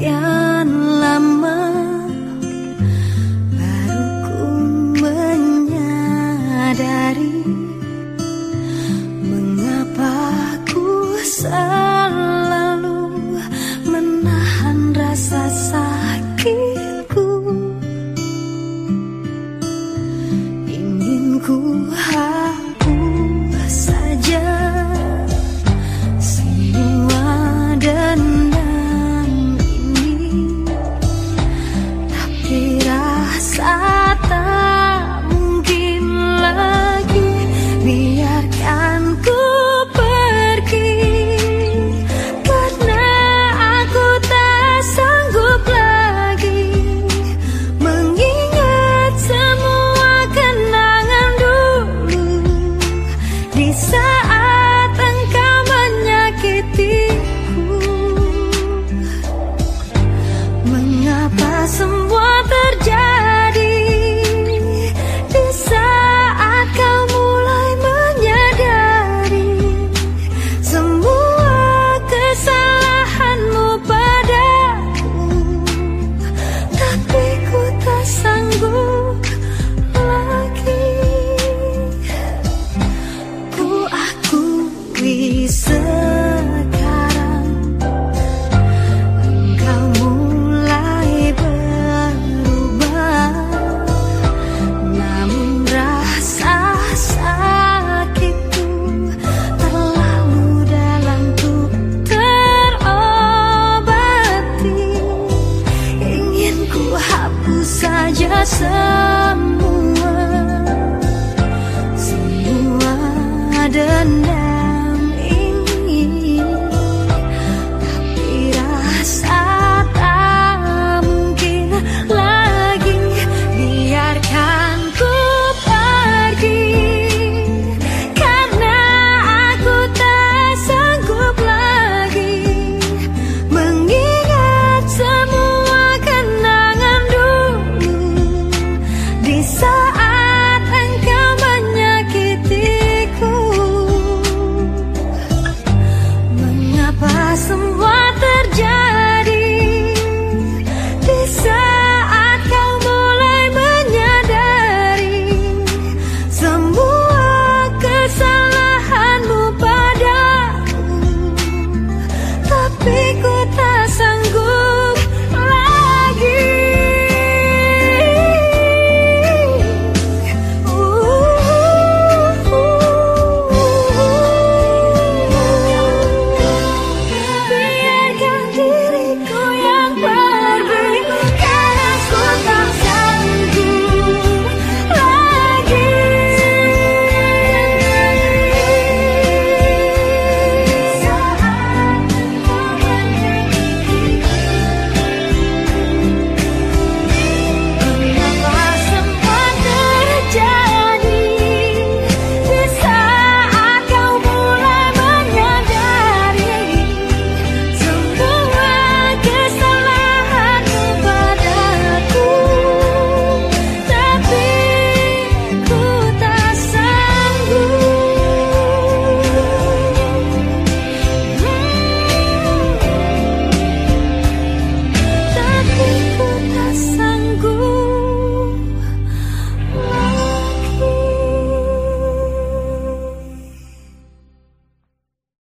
压 semua. Semua dendam